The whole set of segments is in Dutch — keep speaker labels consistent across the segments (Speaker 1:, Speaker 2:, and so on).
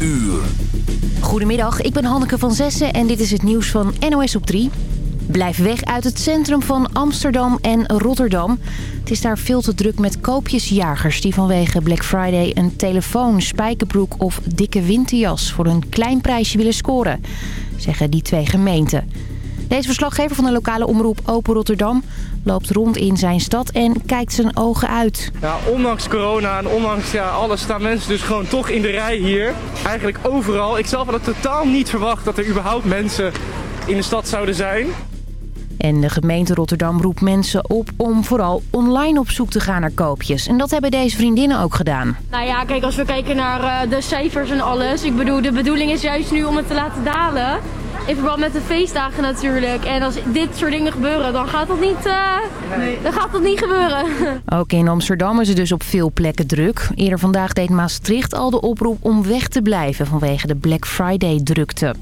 Speaker 1: uur.
Speaker 2: Goedemiddag, ik ben Hanneke van Zessen en dit is het nieuws van NOS op 3. Blijf weg uit het centrum van Amsterdam en Rotterdam. Het is daar veel te druk met koopjesjagers die vanwege Black Friday een telefoon, spijkerbroek of dikke winterjas voor een klein prijsje willen scoren, zeggen die twee gemeenten. Deze verslaggever van de lokale omroep Open Rotterdam loopt rond in zijn stad en kijkt zijn ogen uit.
Speaker 3: Ja, ondanks corona en ondanks ja, alles staan mensen dus gewoon toch in de rij hier. Eigenlijk overal. Ik zelf had het totaal niet verwacht dat er überhaupt mensen in de stad zouden zijn.
Speaker 2: En de gemeente Rotterdam roept mensen op om vooral online op zoek te gaan naar koopjes. En dat hebben deze vriendinnen ook gedaan.
Speaker 4: Nou ja, kijk, als we kijken naar uh, de cijfers en alles. Ik bedoel, de bedoeling is juist nu om het te laten dalen. In verband met de feestdagen natuurlijk. En als dit soort dingen gebeuren, dan gaat dat niet, uh, nee. dan gaat dat niet gebeuren.
Speaker 2: Ook in Amsterdam is het dus op veel plekken druk. Eerder vandaag deed Maastricht al de oproep om weg te blijven vanwege de Black Friday drukte.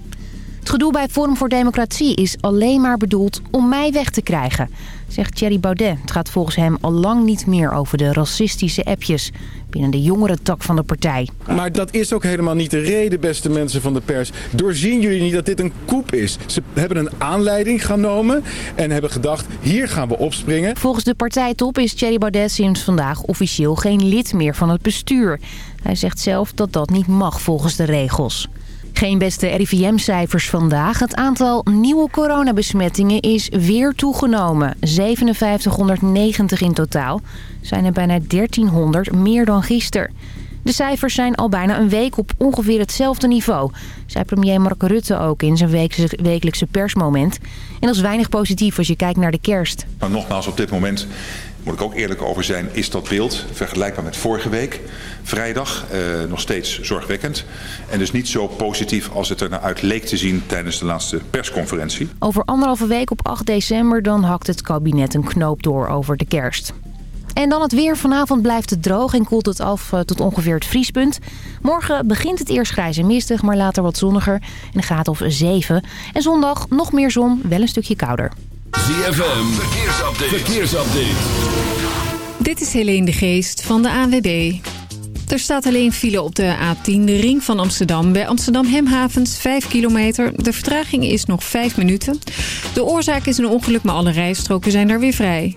Speaker 2: Het gedoe bij Forum voor Democratie is alleen maar bedoeld om mij weg te krijgen, zegt Thierry Baudet. Het gaat volgens hem al lang niet meer over de racistische appjes binnen de jongere tak van de partij.
Speaker 5: Maar dat is ook helemaal niet de reden, beste mensen van de pers. Doorzien jullie niet dat dit een koep is? Ze hebben een aanleiding genomen en hebben gedacht, hier gaan we opspringen.
Speaker 2: Volgens de partijtop is Thierry Baudet sinds vandaag officieel geen lid meer van het bestuur. Hij zegt zelf dat dat niet mag volgens de regels. Geen beste RIVM-cijfers vandaag. Het aantal nieuwe coronabesmettingen is weer toegenomen. 5790 in totaal. Zijn er bijna 1300 meer dan gisteren. De cijfers zijn al bijna een week op ongeveer hetzelfde niveau. Zei premier Mark Rutte ook in zijn wekelijkse persmoment. En dat is weinig positief als je kijkt naar de kerst.
Speaker 6: Maar nogmaals, op dit moment moet ik ook eerlijk over zijn, is dat beeld vergelijkbaar met vorige week. Vrijdag eh, nog steeds zorgwekkend. En dus niet zo positief als het er naar uit leek te zien tijdens de laatste persconferentie.
Speaker 2: Over anderhalve week op 8 december dan hakt het kabinet een knoop door over de kerst. En dan het weer. Vanavond blijft het droog en koelt het af eh, tot ongeveer het vriespunt. Morgen begint het eerst grijs en mistig, maar later wat zonniger. En een graad of 7. En zondag nog meer zon, wel een stukje kouder.
Speaker 1: ZFM, verkeersupdate. verkeersupdate.
Speaker 7: Dit is Helene de Geest van de ANWB. Er staat alleen file op de A10, de ring van Amsterdam. Bij Amsterdam Hemhavens 5 kilometer. De vertraging is nog 5 minuten. De oorzaak is een ongeluk, maar alle rijstroken zijn daar weer vrij.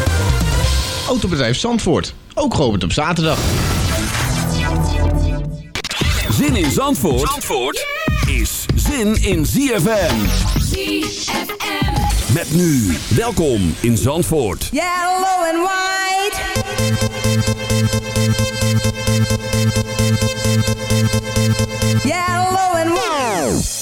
Speaker 8: Autobedrijf Zandvoort, ook geopend op zaterdag.
Speaker 1: Zin in Zandvoort, Zandvoort is zin in ZFM.
Speaker 9: ZFM.
Speaker 1: Met nu, welkom in Zandvoort.
Speaker 9: Yellow and white. Yellow and white.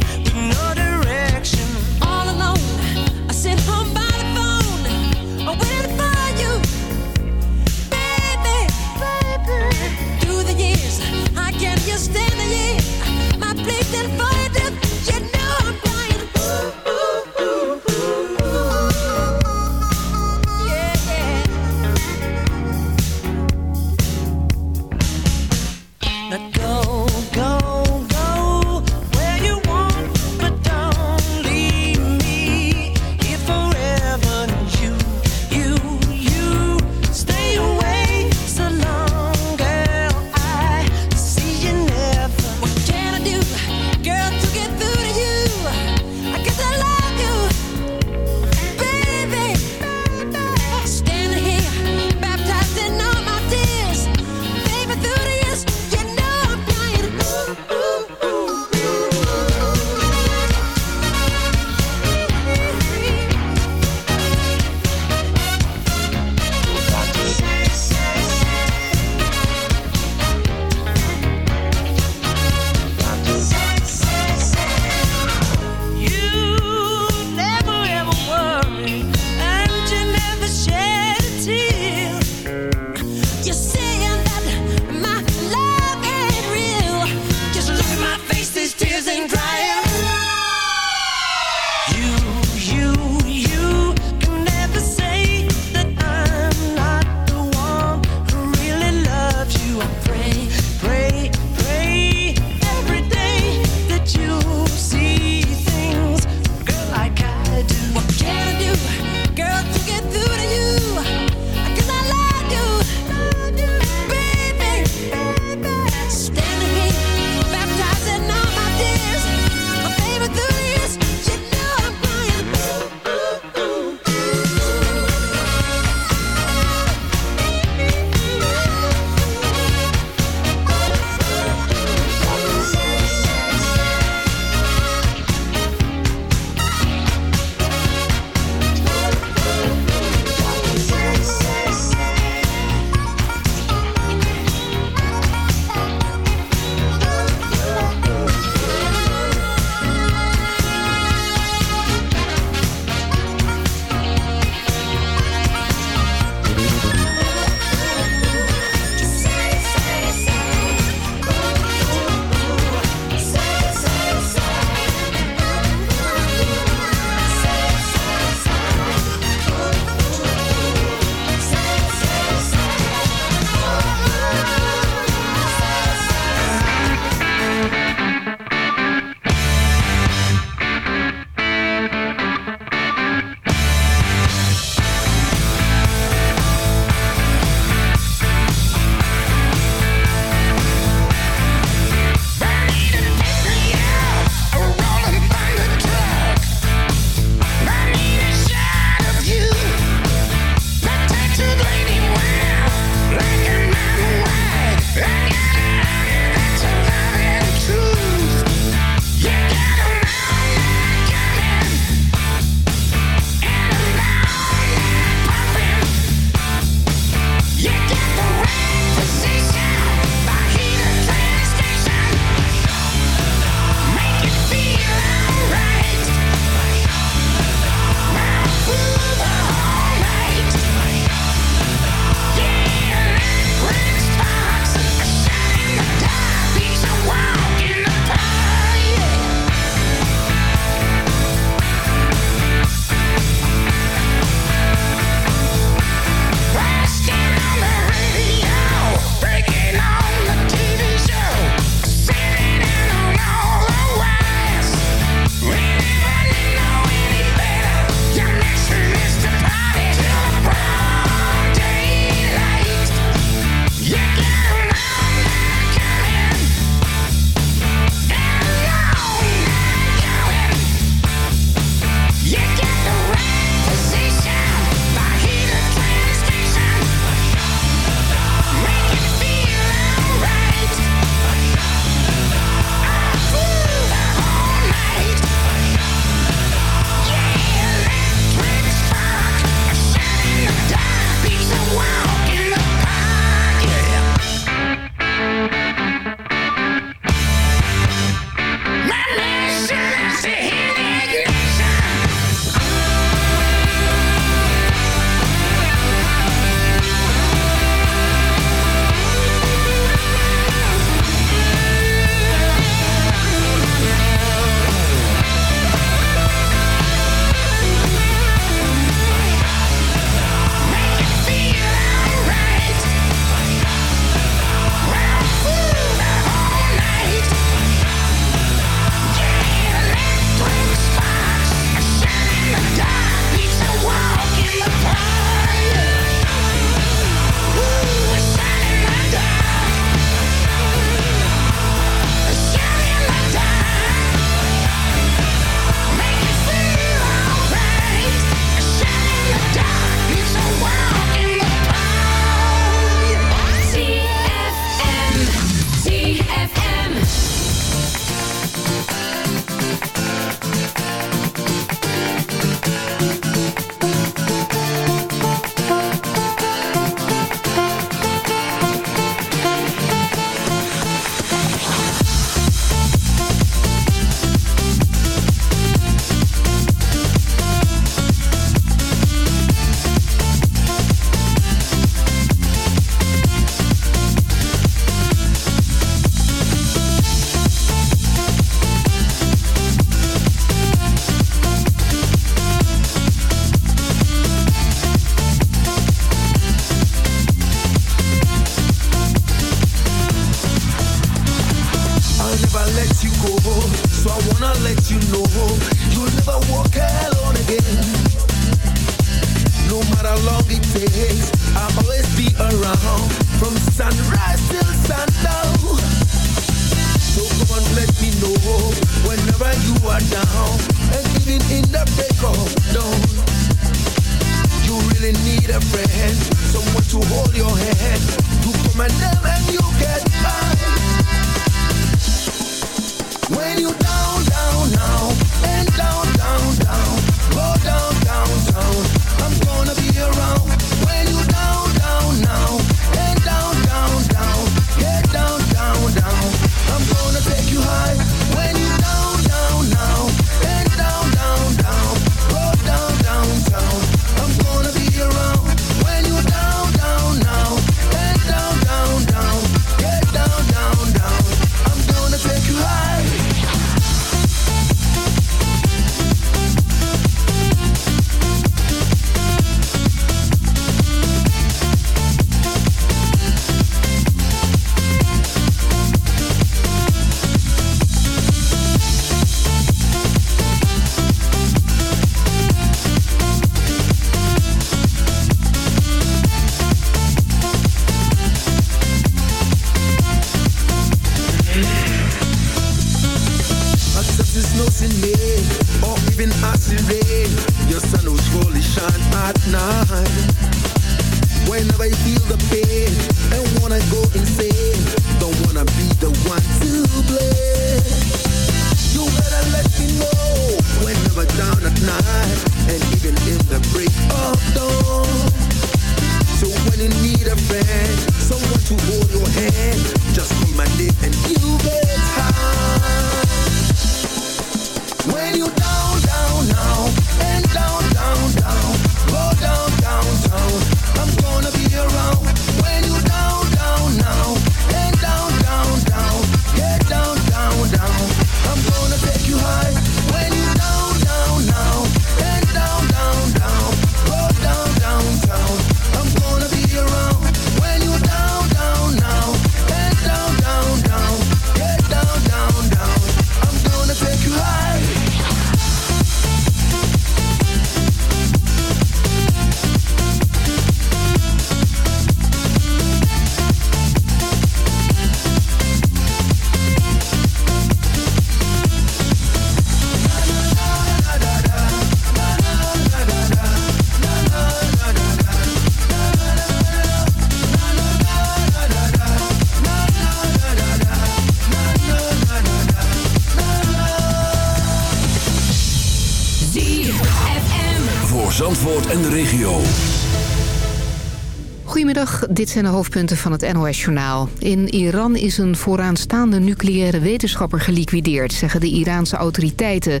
Speaker 10: Dit zijn de hoofdpunten van het NOS-journaal. In Iran is een vooraanstaande nucleaire wetenschapper geliquideerd, zeggen de Iraanse autoriteiten.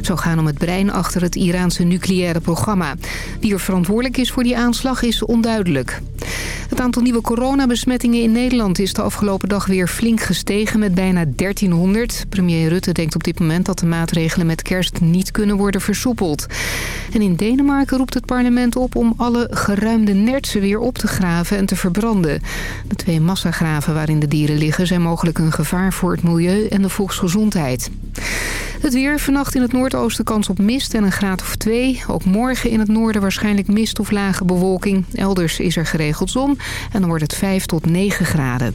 Speaker 10: Zou gaan om het brein achter het Iraanse nucleaire programma. Wie er verantwoordelijk is voor die aanslag is onduidelijk. Het aantal nieuwe coronabesmettingen in Nederland is de afgelopen dag weer flink gestegen met bijna 1300. Premier Rutte denkt op dit moment dat de maatregelen met kerst niet kunnen worden versoepeld. En in Denemarken roept het parlement op om alle geruimde nertsen weer op te graven en te verbranden. De twee massagraven waarin de dieren liggen zijn mogelijk een gevaar voor het milieu en de volksgezondheid. Het weer, vannacht in het noordoosten kans op mist en een graad of twee. Ook morgen in het noorden waarschijnlijk mist of lage bewolking. Elders is er geregeld zon en dan wordt het 5 tot 9 graden.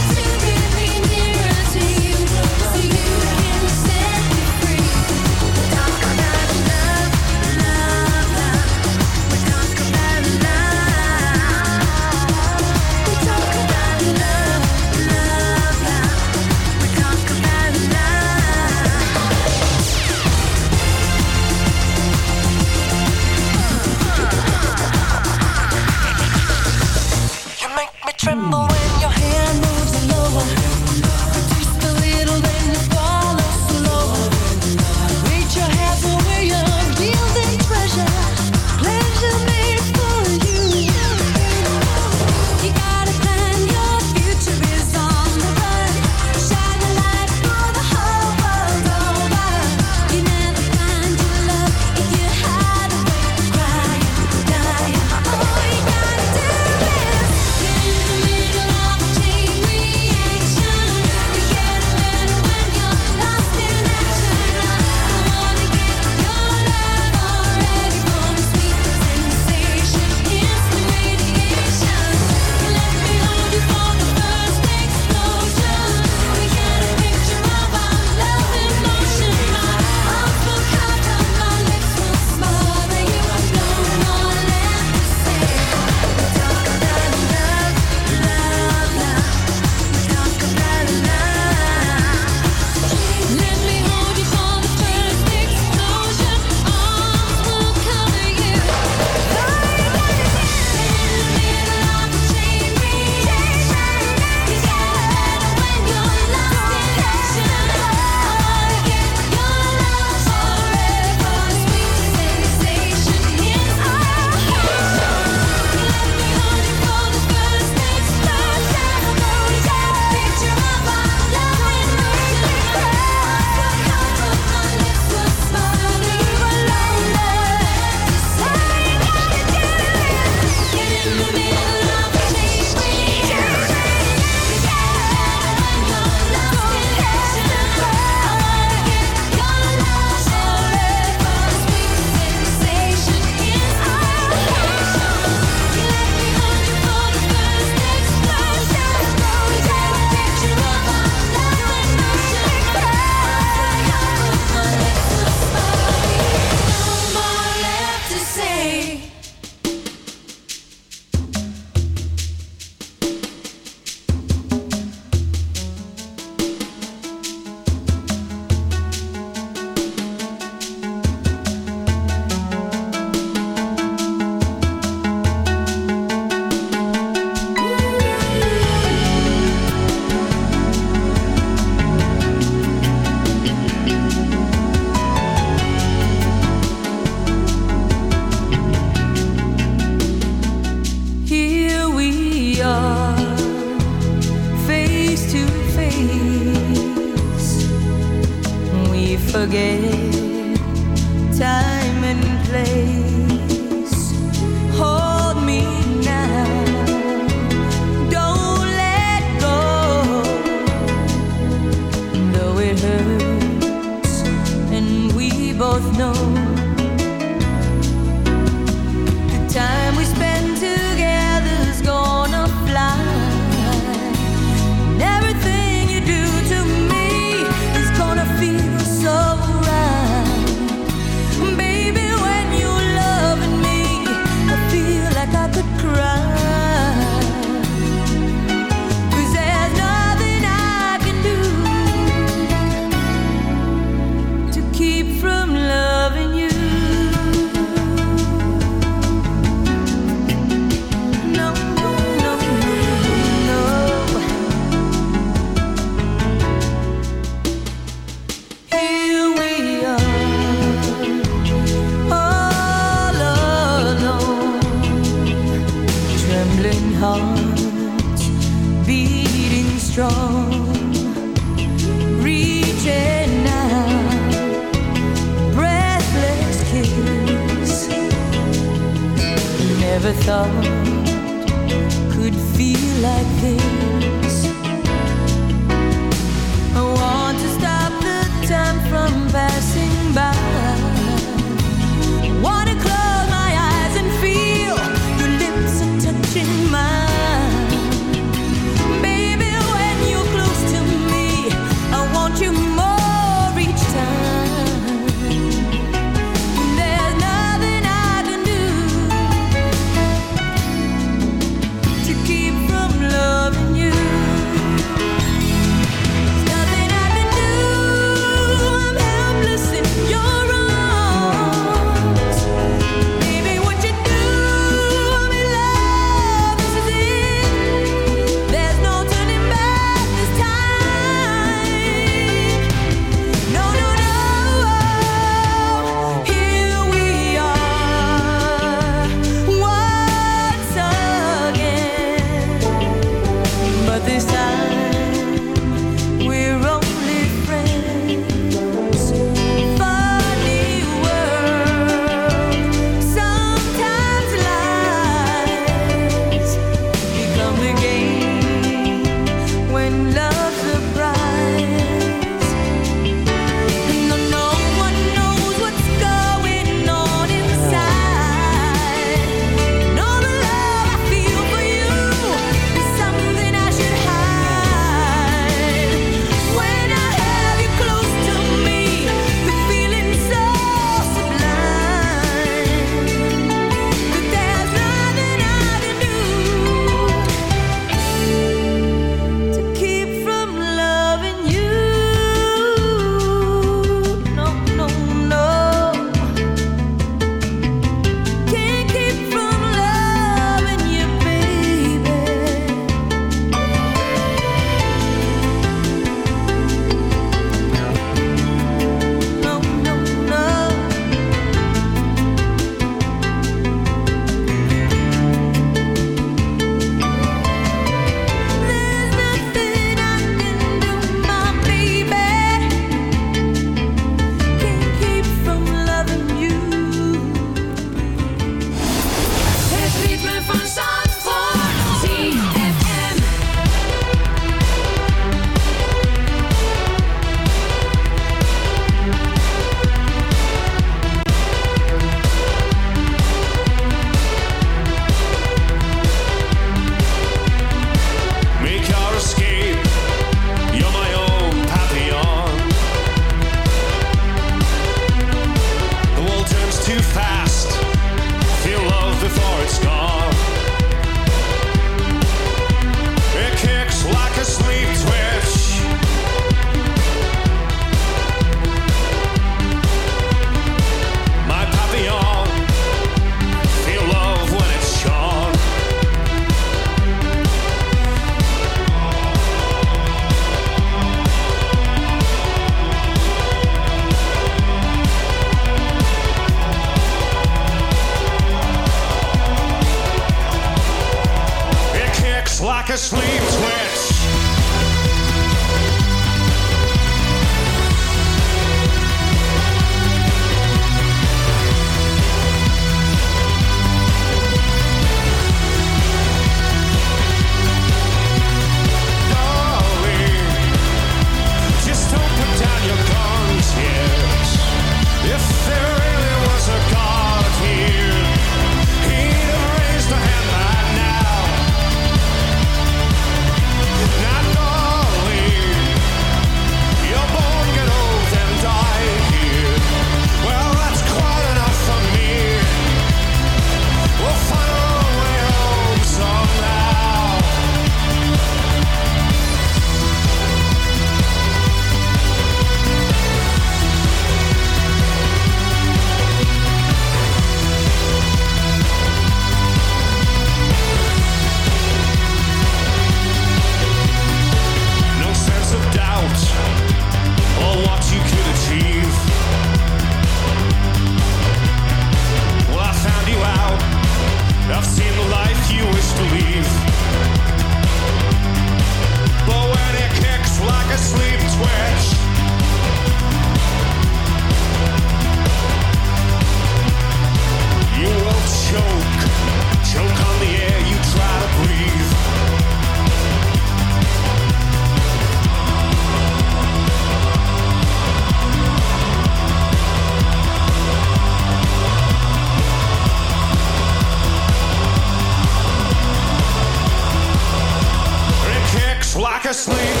Speaker 11: sleep.